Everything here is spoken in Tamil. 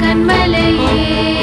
கண்மலையே.